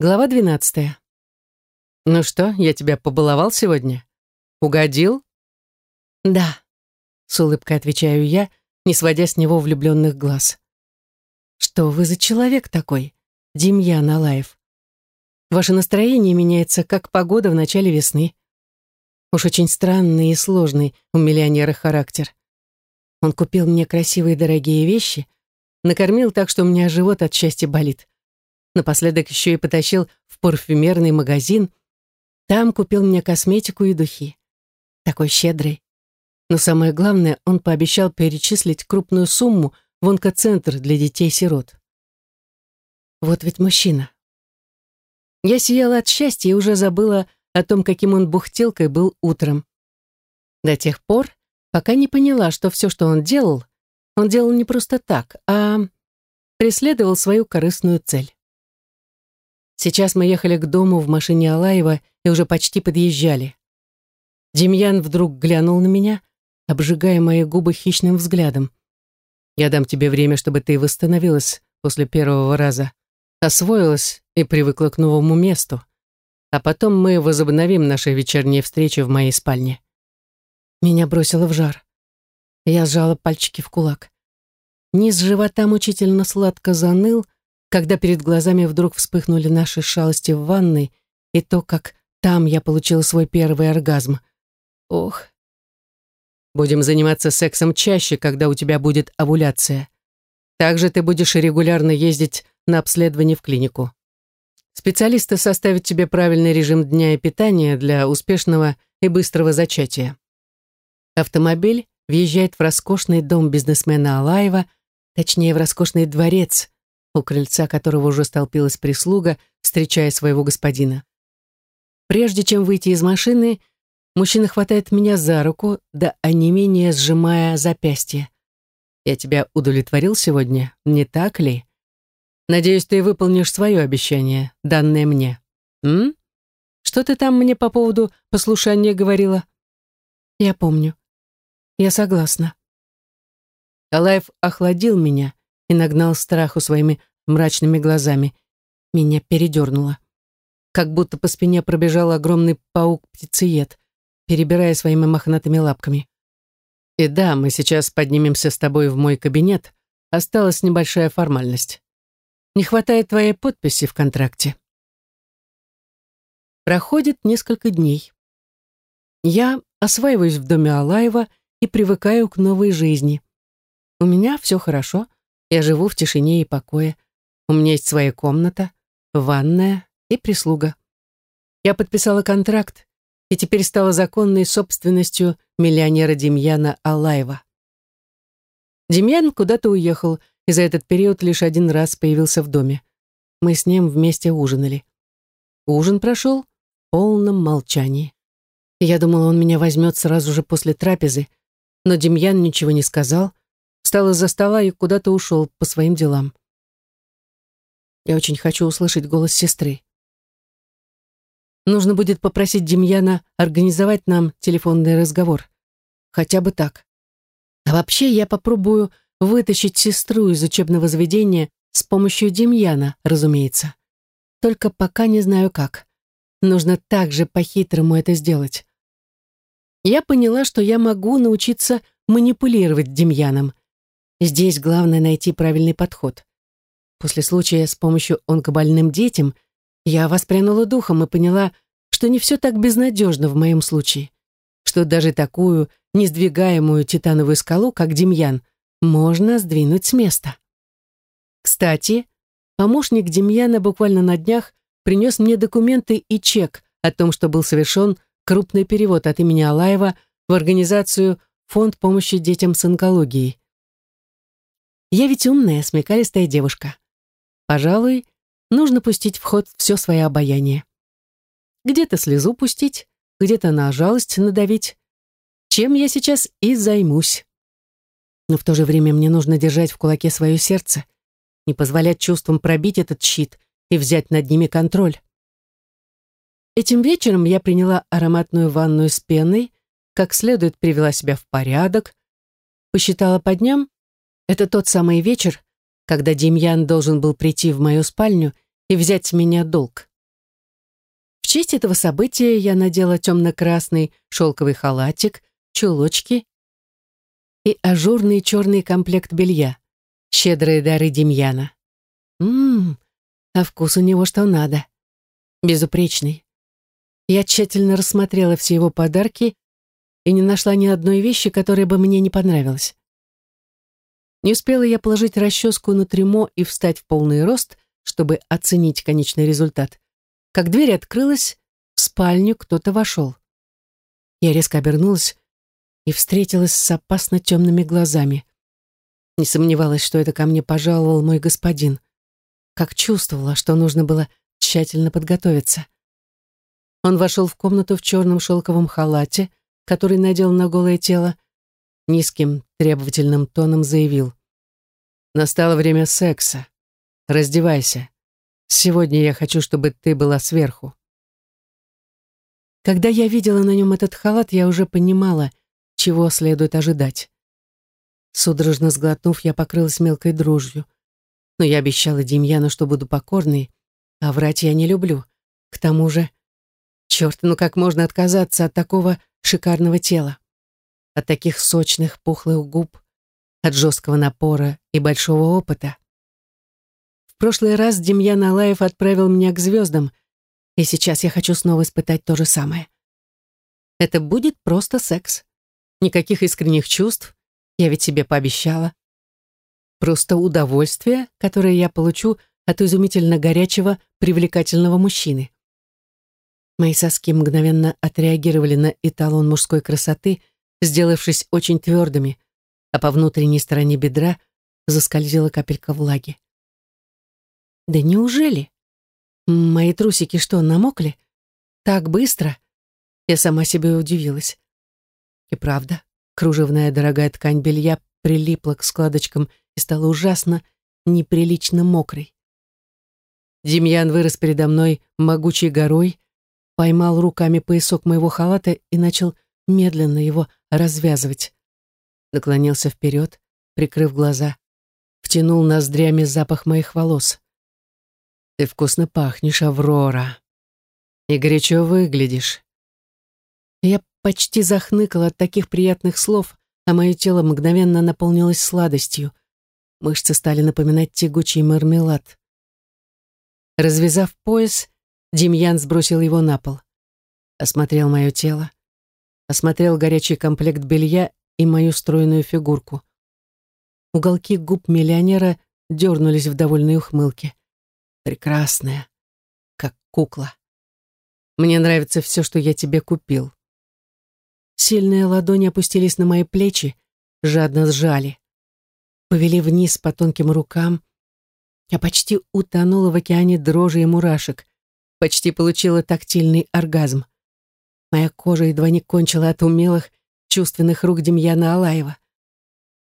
Глава двенадцатая. «Ну что, я тебя побаловал сегодня? Угодил?» «Да», — с улыбкой отвечаю я, не сводя с него влюбленных глаз. «Что вы за человек такой, Демьян Алаев? Ваше настроение меняется, как погода в начале весны. Уж очень странный и сложный у миллионера характер. Он купил мне красивые дорогие вещи, накормил так, что у меня живот от счастья болит. Напоследок еще и потащил в парфюмерный магазин. Там купил мне косметику и духи. Такой щедрый. Но самое главное, он пообещал перечислить крупную сумму в онкоцентр для детей-сирот. Вот ведь мужчина. Я сияла от счастья и уже забыла о том, каким он бухтелкой был утром. До тех пор, пока не поняла, что все, что он делал, он делал не просто так, а преследовал свою корыстную цель. Сейчас мы ехали к дому в машине Алаева и уже почти подъезжали. Демьян вдруг глянул на меня, обжигая мои губы хищным взглядом. «Я дам тебе время, чтобы ты восстановилась после первого раза, освоилась и привыкла к новому месту, а потом мы возобновим наши вечерние встречи в моей спальне». Меня бросило в жар. Я сжала пальчики в кулак. Низ живота мучительно сладко заныл, когда перед глазами вдруг вспыхнули наши шалости в ванной и то, как там я получила свой первый оргазм. Ох. Будем заниматься сексом чаще, когда у тебя будет овуляция. Также ты будешь регулярно ездить на обследование в клинику. Специалисты составят тебе правильный режим дня и питания для успешного и быстрого зачатия. Автомобиль въезжает в роскошный дом бизнесмена Алаева, точнее, в роскошный дворец, у крыльца которого уже столпилась прислуга, встречая своего господина. Прежде чем выйти из машины, мужчина хватает меня за руку, да онемение сжимая запястье. «Я тебя удовлетворил сегодня, не так ли? Надеюсь, ты выполнишь свое обещание, данное мне. М? Что ты там мне по поводу послушания говорила?» «Я помню», я согласна. Алаев охладил меня и нагнал страху своими мрачными глазами. Меня передернуло. Как будто по спине пробежал огромный паук-птицеед, перебирая своими мохнатыми лапками. «И да, мы сейчас поднимемся с тобой в мой кабинет. Осталась небольшая формальность. Не хватает твоей подписи в контракте». Проходит несколько дней. Я осваиваюсь в доме Алаева и привыкаю к новой жизни. У меня все хорошо, я живу в тишине и покое. У меня есть своя комната, ванная и прислуга. Я подписала контракт и теперь стала законной собственностью миллионера Демьяна Алаева. Демьян куда-то уехал, и за этот период лишь один раз появился в доме. Мы с ним вместе ужинали. Ужин прошел в полном молчании. Я думала, он меня возьмет сразу же после трапезы, но Демьян ничего не сказал, встал из-за стола и куда-то ушел по своим делам. Я очень хочу услышать голос сестры. Нужно будет попросить Демьяна организовать нам телефонный разговор. Хотя бы так. А вообще я попробую вытащить сестру из учебного заведения с помощью Демьяна, разумеется. Только пока не знаю как. Нужно также по-хитрому это сделать я поняла, что я могу научиться манипулировать Демьяном. Здесь главное найти правильный подход. После случая с помощью онкобольным детям я воспрянула духом и поняла, что не все так безнадежно в моем случае, что даже такую несдвигаемую титановую скалу, как Демьян, можно сдвинуть с места. Кстати, помощник Демьяна буквально на днях принес мне документы и чек о том, что был совершен крупный перевод от имени Алаева в организацию «Фонд помощи детям с онкологией». Я ведь умная, смекалистая девушка. Пожалуй, нужно пустить в ход все свое обаяние. Где-то слезу пустить, где-то на жалость надавить. Чем я сейчас и займусь. Но в то же время мне нужно держать в кулаке свое сердце, не позволять чувствам пробить этот щит и взять над ними контроль. Этим вечером я приняла ароматную ванную с пеной, как следует привела себя в порядок, посчитала по дням. Это тот самый вечер, когда Демьян должен был прийти в мою спальню и взять с меня долг. В честь этого события я надела темно-красный шелковый халатик, чулочки и ажурный черный комплект белья. Щедрые дары Демьяна. Ммм, а вкус у него что надо. Безупречный. Я тщательно рассмотрела все его подарки и не нашла ни одной вещи, которая бы мне не понравилась. Не успела я положить расческу на трюмо и встать в полный рост, чтобы оценить конечный результат, как дверь открылась, в спальню кто-то вошел. Я резко обернулась и встретилась с опасно темными глазами. Не сомневалась, что это ко мне пожаловал мой господин. Как чувствовала, что нужно было тщательно подготовиться. Он вошел в комнату в черном шелковом халате, который надел на голое тело, низким требовательным тоном заявил. «Настало время секса. Раздевайся. Сегодня я хочу, чтобы ты была сверху». Когда я видела на нем этот халат, я уже понимала, чего следует ожидать. Судорожно сглотнув, я покрылась мелкой дрожью. Но я обещала Демьяну, что буду покорной, а врать я не люблю. К тому же, черт, ну как можно отказаться от такого шикарного тела? От таких сочных, пухлых губ, от жесткого напора и большого опыта. В прошлый раз Демьян Алаев отправил меня к звездам, и сейчас я хочу снова испытать то же самое. Это будет просто секс. Никаких искренних чувств, я ведь себе пообещала. Просто удовольствие, которое я получу от изумительно горячего, привлекательного мужчины. Мои соски мгновенно отреагировали на эталон мужской красоты, сделавшись очень твердыми, а по внутренней стороне бедра заскользила капелька влаги. Да неужели? Мои трусики что, намокли? Так быстро? Я сама себе удивилась. И правда, кружевная дорогая ткань белья прилипла к складочкам и стала ужасно, неприлично мокрой. Демьян вырос передо мной могучей горой, поймал руками поясок моего халата и начал медленно его развязывать. Наклонился вперед, прикрыв глаза, втянул ноздрями запах моих волос. «Ты вкусно пахнешь, Аврора, и горячо выглядишь». Я почти захныкала от таких приятных слов, а мое тело мгновенно наполнилось сладостью. Мышцы стали напоминать тягучий мармелад. Развязав пояс, Демьян сбросил его на пол. Осмотрел мое тело, осмотрел горячий комплект белья и мою стройную фигурку. Уголки губ миллионера дернулись в довольной ухмылке. Прекрасная, как кукла. Мне нравится все, что я тебе купил. Сильные ладони опустились на мои плечи, жадно сжали. Повели вниз по тонким рукам, я почти утонула в океане дрожи и мурашек. Почти получила тактильный оргазм. Моя кожа едва не кончила от умелых, чувственных рук Демьяна Алаева.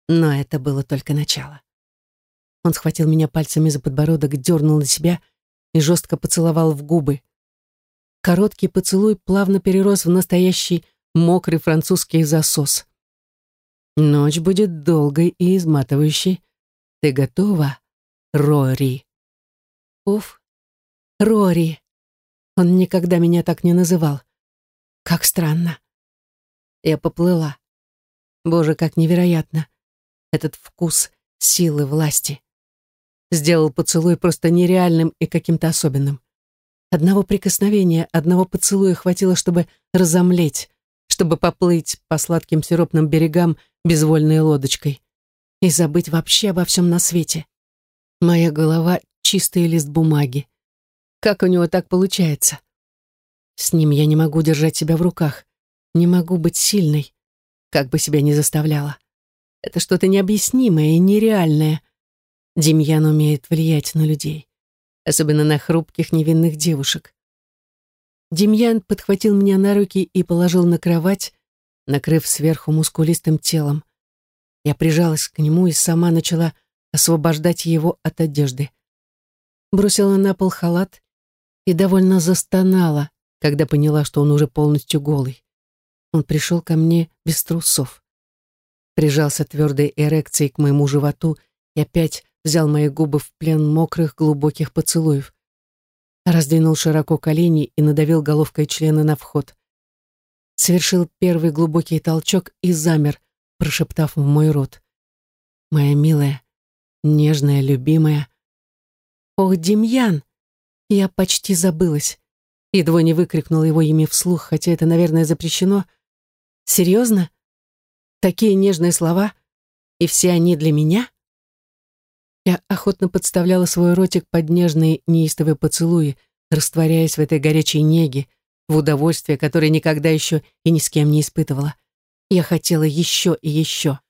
Но это было только начало. Он схватил меня пальцами за подбородок, дернул на себя и жестко поцеловал в губы. Короткий поцелуй плавно перерос в настоящий мокрый французский засос. Ночь будет долгой и изматывающей. Ты готова? Рори. Уф, Рори. Он никогда меня так не называл. Как странно. Я поплыла. Боже, как невероятно. Этот вкус силы, власти. Сделал поцелуй просто нереальным и каким-то особенным. Одного прикосновения, одного поцелуя хватило, чтобы разомлеть, чтобы поплыть по сладким сиропным берегам безвольной лодочкой и забыть вообще обо всем на свете. Моя голова — чистый лист бумаги. Как у него так получается? С ним я не могу держать себя в руках, не могу быть сильной, как бы себя ни заставляла. Это что-то необъяснимое и нереальное. Демьян умеет влиять на людей, особенно на хрупких невинных девушек. Демьян подхватил меня на руки и положил на кровать, накрыв сверху мускулистым телом. Я прижалась к нему и сама начала освобождать его от одежды. Бросила на пол халат и довольно застонала, когда поняла, что он уже полностью голый. Он пришел ко мне без трусов. Прижался твердой эрекцией к моему животу и опять взял мои губы в плен мокрых глубоких поцелуев. раздвинул широко колени и надавил головкой члена на вход. Совершил первый глубокий толчок и замер, прошептав в мой рот. «Моя милая, нежная, любимая». «Ох, Демьян!» Я почти забылась. Едва не выкрикнула его имя вслух, хотя это, наверное, запрещено. «Серьезно? Такие нежные слова? И все они для меня?» Я охотно подставляла свой ротик под нежные неистовые поцелуи, растворяясь в этой горячей неге, в удовольствие, которое никогда еще и ни с кем не испытывала. Я хотела еще и еще.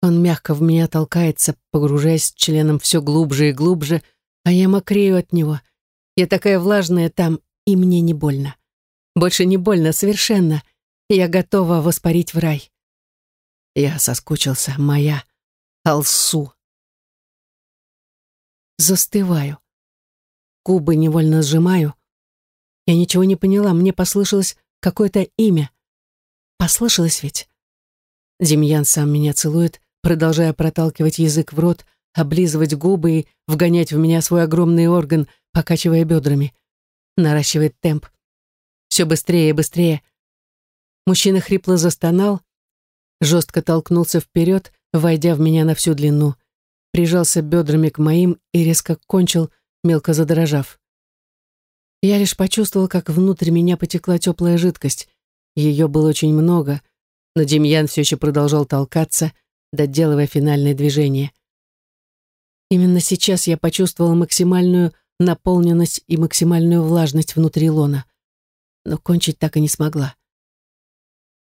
Он мягко в меня толкается, погружаясь членом все глубже и глубже, а я мокрею от него. Я такая влажная там, и мне не больно. Больше не больно, совершенно. Я готова воспарить в рай. Я соскучился, моя Алсу застываю. Губы невольно сжимаю. Я ничего не поняла, мне послышалось какое-то имя. Послышалось ведь? Демьян сам меня целует, продолжая проталкивать язык в рот, облизывать губы и вгонять в меня свой огромный орган, покачивая бедрами. Наращивает темп. Все быстрее и быстрее. Мужчина хрипло застонал, жестко толкнулся вперед, войдя в меня на всю длину прижался бедрами к моим и резко кончил, мелко задрожав. Я лишь почувствовал, как внутрь меня потекла теплая жидкость. Ее было очень много, но Демьян все еще продолжал толкаться, доделывая финальное движение. Именно сейчас я почувствовала максимальную наполненность и максимальную влажность внутри лона, но кончить так и не смогла.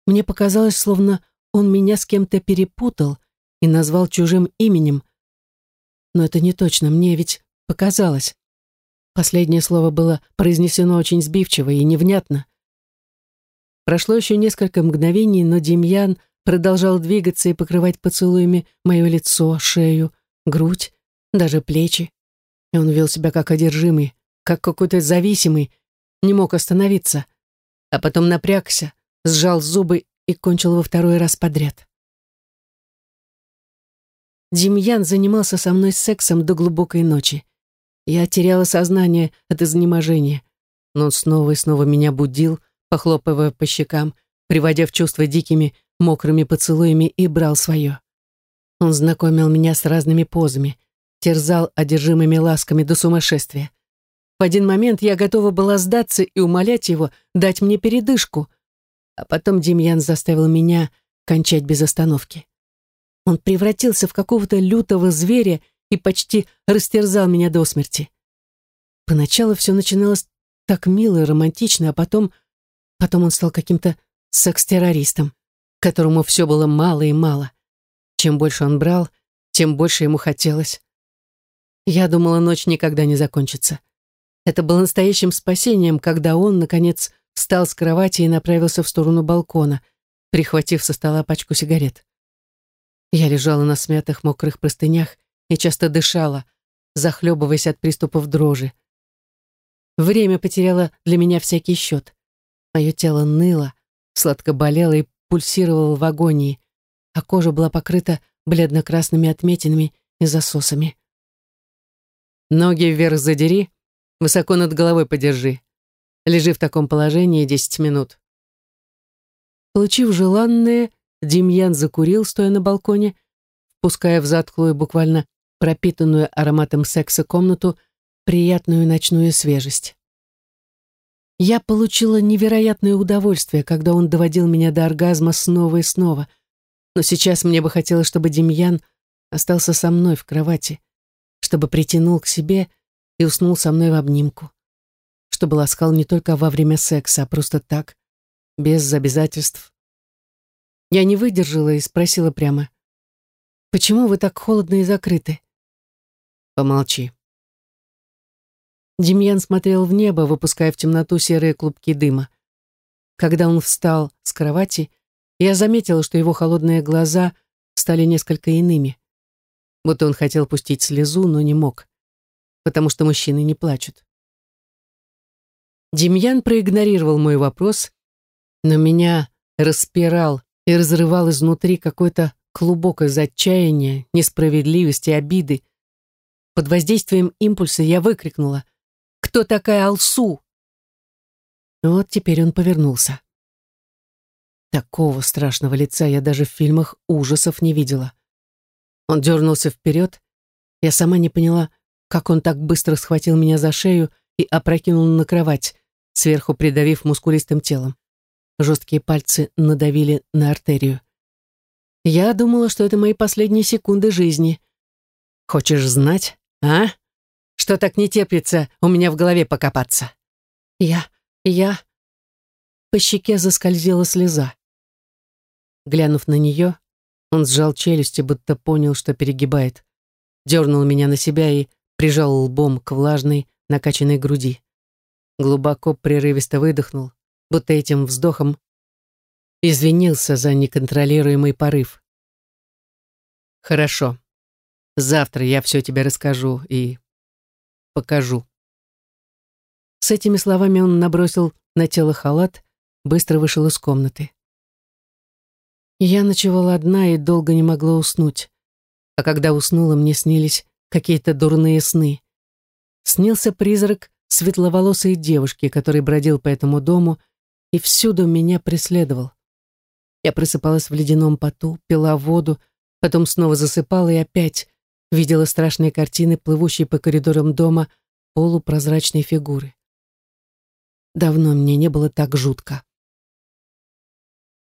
Мне показалось, словно он меня с кем-то перепутал и назвал чужим именем, но это не точно, мне ведь показалось. Последнее слово было произнесено очень сбивчиво и невнятно. Прошло еще несколько мгновений, но Демьян продолжал двигаться и покрывать поцелуями мое лицо, шею, грудь, даже плечи. И он вел себя как одержимый, как какой-то зависимый, не мог остановиться. А потом напрягся, сжал зубы и кончил во второй раз подряд. Демьян занимался со мной сексом до глубокой ночи. Я теряла сознание от изнеможения, но он снова и снова меня будил, похлопывая по щекам, приводя в чувство дикими, мокрыми поцелуями и брал свое. Он знакомил меня с разными позами, терзал одержимыми ласками до сумасшествия. В один момент я готова была сдаться и умолять его дать мне передышку, а потом Демьян заставил меня кончать без остановки. Он превратился в какого-то лютого зверя и почти растерзал меня до смерти. Поначалу все начиналось так мило и романтично, а потом... Потом он стал каким-то секс-террористом, которому все было мало и мало. Чем больше он брал, тем больше ему хотелось. Я думала, ночь никогда не закончится. Это было настоящим спасением, когда он, наконец, встал с кровати и направился в сторону балкона, прихватив со стола пачку сигарет. Я лежала на смятых мокрых простынях и часто дышала, захлебываясь от приступов дрожи. Время потеряло для меня всякий счет. Мое тело ныло, сладко болело и пульсировало в агонии, а кожа была покрыта бледно-красными отметинами и засосами. Ноги вверх задери, высоко над головой подержи. Лежи в таком положении десять минут. Получив желанное, Демьян закурил, стоя на балконе, впуская в затхлую, буквально пропитанную ароматом секса комнату, приятную ночную свежесть. Я получила невероятное удовольствие, когда он доводил меня до оргазма снова и снова, но сейчас мне бы хотелось, чтобы Демьян остался со мной в кровати, чтобы притянул к себе и уснул со мной в обнимку, чтобы ласкал не только во время секса, а просто так, без обязательств, я не выдержала и спросила прямо. «Почему вы так холодно и закрыты?» «Помолчи». Демьян смотрел в небо, выпуская в темноту серые клубки дыма. Когда он встал с кровати, я заметила, что его холодные глаза стали несколько иными. Будто он хотел пустить слезу, но не мог, потому что мужчины не плачут. Демьян проигнорировал мой вопрос, но меня распирал и разрывал изнутри какой-то клубок из отчаяния, несправедливости, обиды. Под воздействием импульса я выкрикнула кто такая Алсу?» Вот теперь он повернулся. Такого страшного лица я даже в фильмах ужасов не видела. Он дернулся вперед. Я сама не поняла, как он так быстро схватил меня за шею и опрокинул на кровать, сверху придавив мускулистым телом. Жесткие пальцы надавили на артерию. Я думала, что это мои последние секунды жизни. Хочешь знать, а? Что так не терпится у меня в голове покопаться? Я, я... По щеке заскользила слеза. Глянув на нее, он сжал челюсти, будто понял, что перегибает. Дернул меня на себя и прижал лбом к влажной, накачанной груди. Глубоко, прерывисто выдохнул, будто этим вздохом извинился за неконтролируемый порыв. «Хорошо. Завтра я все тебе расскажу и покажу». С этими словами он набросил на тело халат, быстро вышел из комнаты. Я ночевала одна и долго не могла уснуть. А когда уснула, мне снились какие-то дурные сны. Снился призрак светловолосой девушки, который бродил по этому дому и всюду меня преследовал. Я просыпалась в ледяном поту, пила воду, потом снова засыпала и опять видела страшные картины, плывущие по коридорам дома полупрозрачной фигуры. Давно мне не было так жутко.